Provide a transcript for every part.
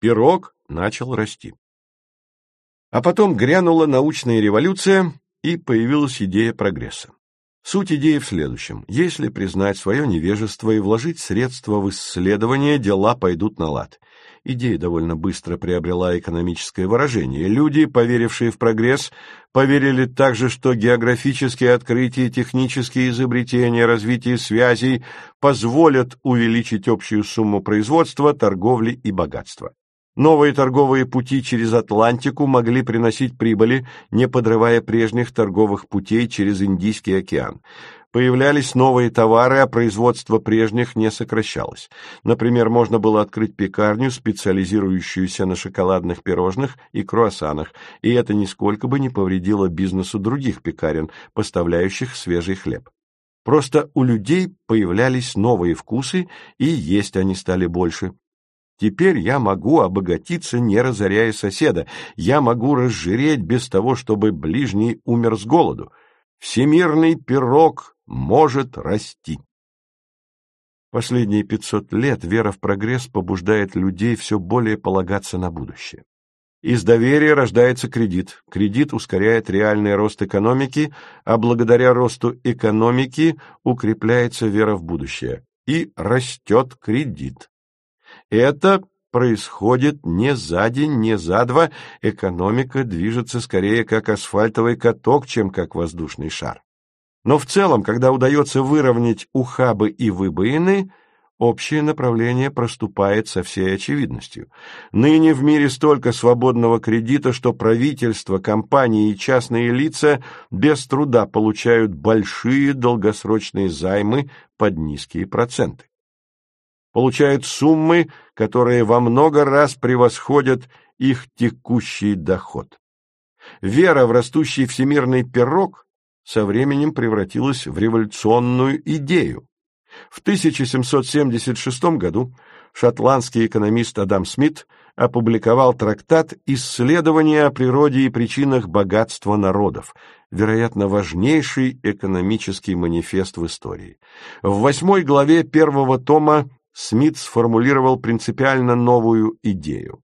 Пирог начал расти. А потом грянула научная революция, и появилась идея прогресса. Суть идеи в следующем. Если признать свое невежество и вложить средства в исследование, дела пойдут на лад. Идея довольно быстро приобрела экономическое выражение. Люди, поверившие в прогресс, поверили также, что географические открытия, технические изобретения, развитие связей позволят увеличить общую сумму производства, торговли и богатства. Новые торговые пути через Атлантику могли приносить прибыли, не подрывая прежних торговых путей через Индийский океан. Появлялись новые товары, а производство прежних не сокращалось. Например, можно было открыть пекарню, специализирующуюся на шоколадных пирожных и круассанах, и это нисколько бы не повредило бизнесу других пекарен, поставляющих свежий хлеб. Просто у людей появлялись новые вкусы, и есть они стали больше. Теперь я могу обогатиться, не разоряя соседа. Я могу разжиреть без того, чтобы ближний умер с голоду. Всемирный пирог может расти. Последние 500 лет вера в прогресс побуждает людей все более полагаться на будущее. Из доверия рождается кредит. Кредит ускоряет реальный рост экономики, а благодаря росту экономики укрепляется вера в будущее. И растет кредит. Это происходит не за день, не за два, экономика движется скорее как асфальтовый каток, чем как воздушный шар. Но в целом, когда удается выровнять ухабы и выбоины, общее направление проступает со всей очевидностью. Ныне в мире столько свободного кредита, что правительства, компании и частные лица без труда получают большие долгосрочные займы под низкие проценты получают суммы, которые во много раз превосходят их текущий доход. Вера в растущий всемирный пирог со временем превратилась в революционную идею. В 1776 году шотландский экономист Адам Смит опубликовал трактат «Исследования о природе и причинах богатства народов», вероятно, важнейший экономический манифест в истории. В восьмой главе первого тома Смит сформулировал принципиально новую идею.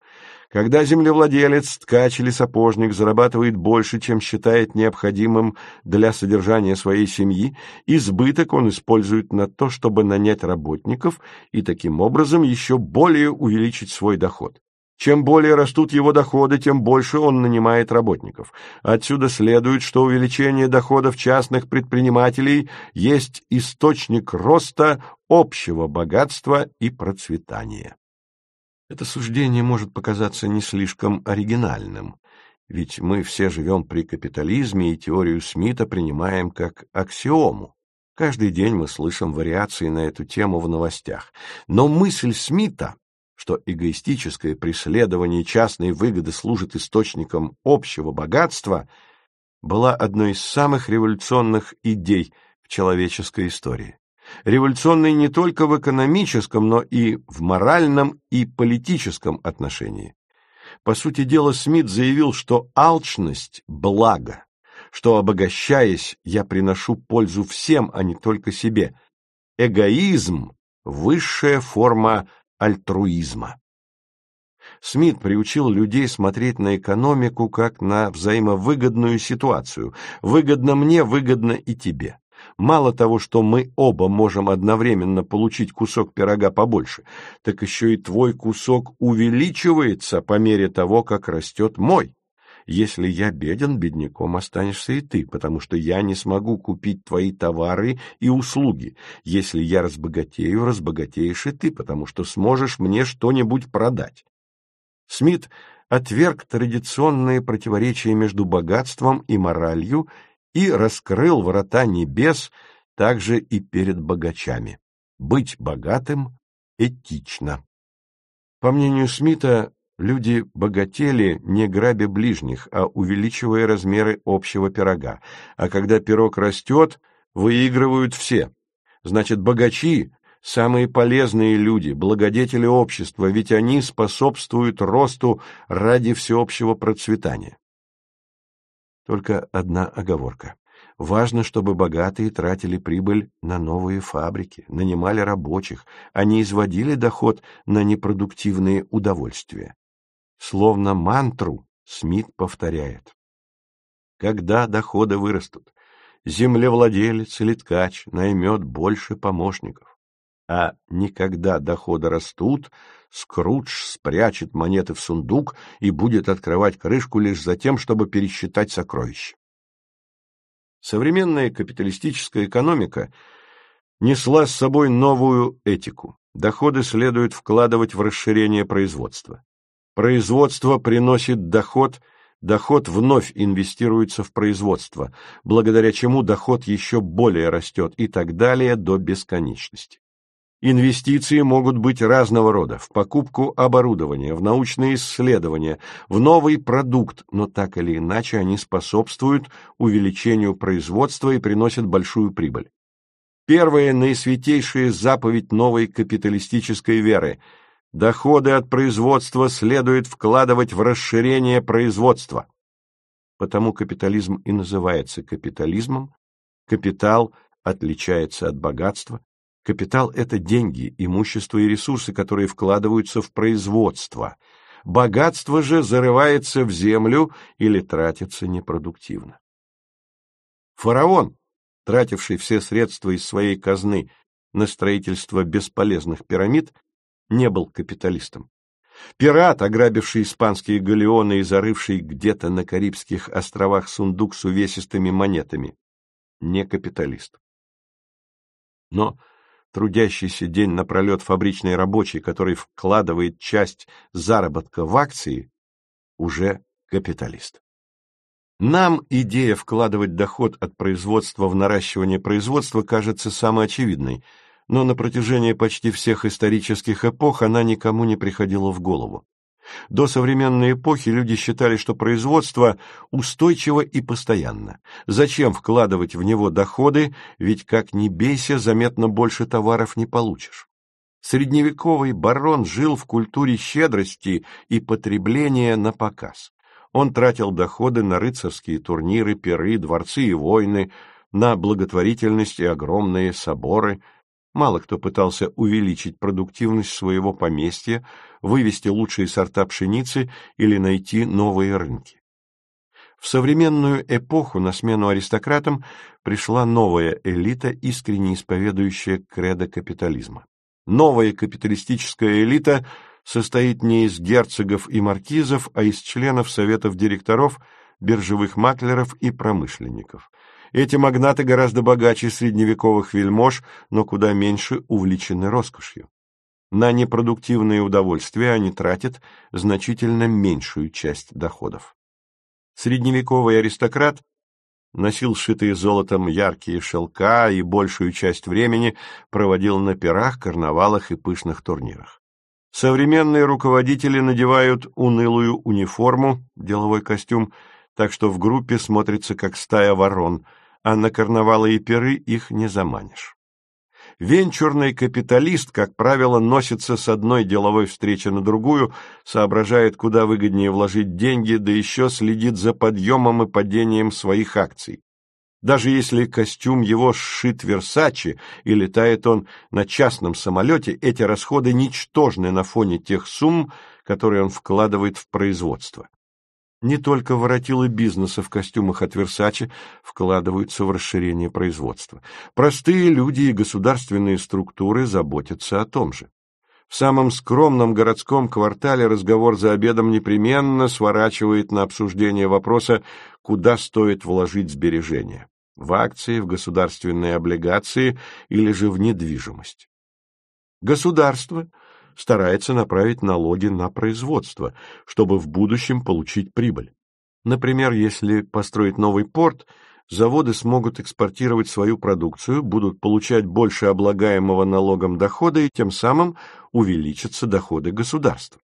Когда землевладелец, ткач или сапожник зарабатывает больше, чем считает необходимым для содержания своей семьи, избыток он использует на то, чтобы нанять работников и таким образом еще более увеличить свой доход. Чем более растут его доходы, тем больше он нанимает работников. Отсюда следует, что увеличение доходов частных предпринимателей есть источник роста общего богатства и процветания. Это суждение может показаться не слишком оригинальным, ведь мы все живем при капитализме и теорию Смита принимаем как аксиому. Каждый день мы слышим вариации на эту тему в новостях. Но мысль Смита что эгоистическое преследование частной выгоды служит источником общего богатства, была одной из самых революционных идей в человеческой истории. Революционной не только в экономическом, но и в моральном и политическом отношении. По сути дела, Смит заявил, что алчность – благо, что, обогащаясь, я приношу пользу всем, а не только себе. Эгоизм – высшая форма альтруизма. Смит приучил людей смотреть на экономику как на взаимовыгодную ситуацию. Выгодно мне, выгодно и тебе. Мало того, что мы оба можем одновременно получить кусок пирога побольше, так еще и твой кусок увеличивается по мере того, как растет мой. Если я беден, бедняком останешься и ты, потому что я не смогу купить твои товары и услуги. Если я разбогатею, разбогатеешь и ты, потому что сможешь мне что-нибудь продать. Смит отверг традиционные противоречия между богатством и моралью и раскрыл врата небес также и перед богачами. Быть богатым этично. По мнению Смита, Люди богатели, не грабя ближних, а увеличивая размеры общего пирога. А когда пирог растет, выигрывают все. Значит, богачи – самые полезные люди, благодетели общества, ведь они способствуют росту ради всеобщего процветания. Только одна оговорка. Важно, чтобы богатые тратили прибыль на новые фабрики, нанимали рабочих, а не изводили доход на непродуктивные удовольствия. Словно мантру Смит повторяет. Когда доходы вырастут, землевладелец или ткач наймет больше помощников. А никогда доходы растут, Скрудж спрячет монеты в сундук и будет открывать крышку лишь за тем, чтобы пересчитать сокровища. Современная капиталистическая экономика несла с собой новую этику. Доходы следует вкладывать в расширение производства. Производство приносит доход, доход вновь инвестируется в производство, благодаря чему доход еще более растет и так далее до бесконечности. Инвестиции могут быть разного рода – в покупку оборудования, в научные исследования, в новый продукт, но так или иначе они способствуют увеличению производства и приносят большую прибыль. Первая наисвятейшая заповедь новой капиталистической веры – доходы от производства следует вкладывать в расширение производства. Потому капитализм и называется капитализмом, капитал отличается от богатства, Капитал – это деньги, имущество и ресурсы, которые вкладываются в производство. Богатство же зарывается в землю или тратится непродуктивно. Фараон, тративший все средства из своей казны на строительство бесполезных пирамид, не был капиталистом. Пират, ограбивший испанские галеоны и зарывший где-то на Карибских островах сундук с увесистыми монетами, не капиталист. Но трудящийся день напролет фабричный рабочий, который вкладывает часть заработка в акции, уже капиталист. Нам идея вкладывать доход от производства в наращивание производства кажется самой очевидной, но на протяжении почти всех исторических эпох она никому не приходила в голову. До современной эпохи люди считали, что производство устойчиво и постоянно. Зачем вкладывать в него доходы, ведь как ни бейся, заметно больше товаров не получишь. Средневековый барон жил в культуре щедрости и потребления на показ. Он тратил доходы на рыцарские турниры, пиры, дворцы и войны, на благотворительность и огромные соборы – Мало кто пытался увеличить продуктивность своего поместья, вывести лучшие сорта пшеницы или найти новые рынки. В современную эпоху на смену аристократам пришла новая элита, искренне исповедующая кредо капитализма. Новая капиталистическая элита состоит не из герцогов и маркизов, а из членов советов директоров, биржевых маклеров и промышленников – эти магнаты гораздо богаче средневековых вельмож, но куда меньше увлечены роскошью. На непродуктивные удовольствия они тратят значительно меньшую часть доходов. Средневековый аристократ носил сшитые золотом яркие шелка и большую часть времени проводил на пирах, карнавалах и пышных турнирах. Современные руководители надевают унылую униформу, деловой костюм, так что в группе смотрится как стая ворон, а на карнавалы и пиры их не заманишь. Венчурный капиталист, как правило, носится с одной деловой встречи на другую, соображает, куда выгоднее вложить деньги, да еще следит за подъемом и падением своих акций. Даже если костюм его сшит Версачи и летает он на частном самолете, эти расходы ничтожны на фоне тех сумм, которые он вкладывает в производство. Не только воротилы бизнеса в костюмах от Версачи вкладываются в расширение производства. Простые люди и государственные структуры заботятся о том же. В самом скромном городском квартале разговор за обедом непременно сворачивает на обсуждение вопроса, куда стоит вложить сбережения – в акции, в государственные облигации или же в недвижимость. Государство – старается направить налоги на производство, чтобы в будущем получить прибыль. Например, если построить новый порт, заводы смогут экспортировать свою продукцию, будут получать больше облагаемого налогом дохода и тем самым увеличатся доходы государства.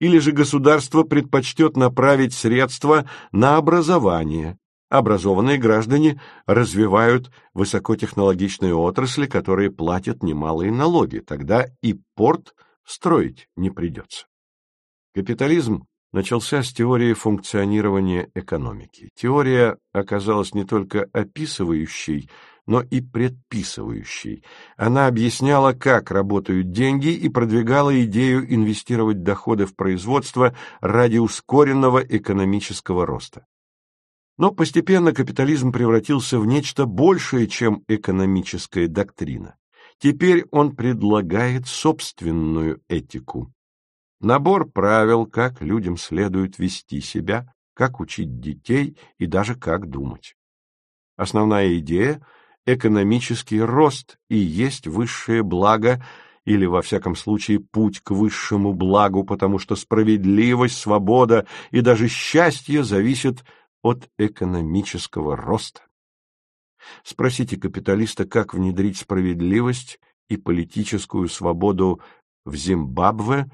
Или же государство предпочтет направить средства на образование. Образованные граждане развивают высокотехнологичные отрасли, которые платят немалые налоги. Тогда и порт строить не придется. Капитализм начался с теории функционирования экономики. Теория оказалась не только описывающей, но и предписывающей. Она объясняла, как работают деньги и продвигала идею инвестировать доходы в производство ради ускоренного экономического роста. Но постепенно капитализм превратился в нечто большее, чем экономическая доктрина. Теперь он предлагает собственную этику. Набор правил, как людям следует вести себя, как учить детей и даже как думать. Основная идея – экономический рост и есть высшее благо или, во всяком случае, путь к высшему благу, потому что справедливость, свобода и даже счастье зависят от экономического роста. Спросите капиталиста, как внедрить справедливость и политическую свободу в Зимбабве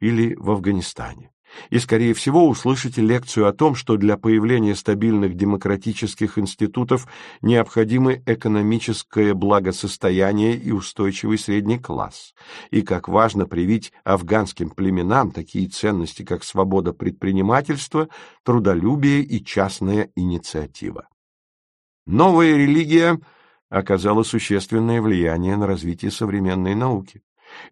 или в Афганистане и, скорее всего, услышите лекцию о том, что для появления стабильных демократических институтов необходимы экономическое благосостояние и устойчивый средний класс, и как важно привить афганским племенам такие ценности, как свобода предпринимательства, трудолюбие и частная инициатива. Новая религия оказала существенное влияние на развитие современной науки.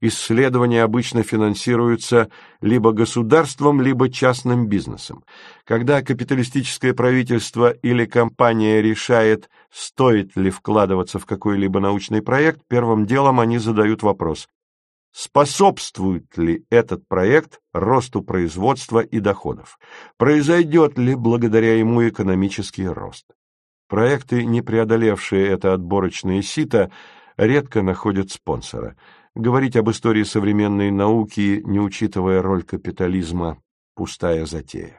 Исследования обычно финансируются либо государством, либо частным бизнесом. Когда капиталистическое правительство или компания решает, стоит ли вкладываться в какой-либо научный проект, первым делом они задают вопрос, способствует ли этот проект росту производства и доходов, произойдет ли благодаря ему экономический рост. Проекты, не преодолевшие это отборочное сито, редко находят спонсора – Говорить об истории современной науки, не учитывая роль капитализма, пустая затея.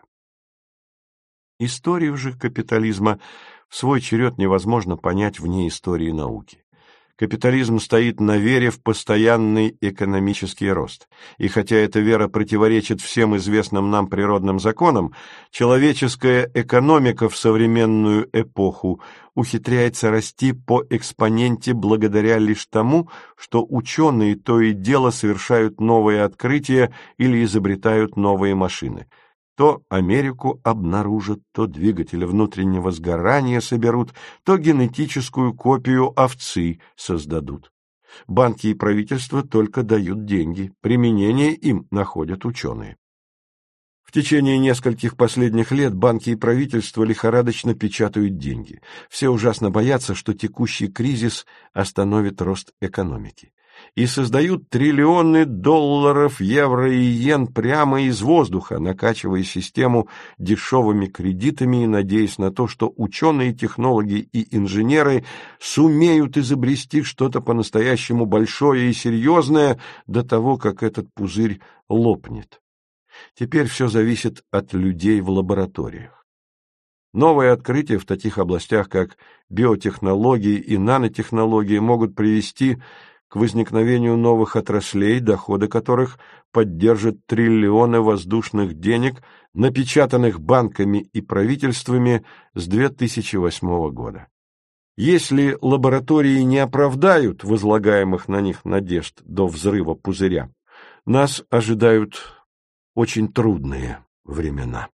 Историю же капитализма в свой черед невозможно понять вне истории науки. Капитализм стоит на вере в постоянный экономический рост. И хотя эта вера противоречит всем известным нам природным законам, человеческая экономика в современную эпоху ухитряется расти по экспоненте благодаря лишь тому, что ученые то и дело совершают новые открытия или изобретают новые машины – то Америку обнаружат, то двигатели внутреннего сгорания соберут, то генетическую копию овцы создадут. Банки и правительства только дают деньги, применение им находят ученые. В течение нескольких последних лет банки и правительства лихорадочно печатают деньги. Все ужасно боятся, что текущий кризис остановит рост экономики и создают триллионы долларов, евро и йен прямо из воздуха, накачивая систему дешевыми кредитами и надеясь на то, что ученые, технологи и инженеры сумеют изобрести что-то по-настоящему большое и серьезное до того, как этот пузырь лопнет. Теперь все зависит от людей в лабораториях. Новые открытия в таких областях, как биотехнологии и нанотехнологии, могут привести к возникновению новых отраслей, доходы которых поддержат триллионы воздушных денег, напечатанных банками и правительствами с 2008 года. Если лаборатории не оправдают возлагаемых на них надежд до взрыва пузыря, нас ожидают очень трудные времена.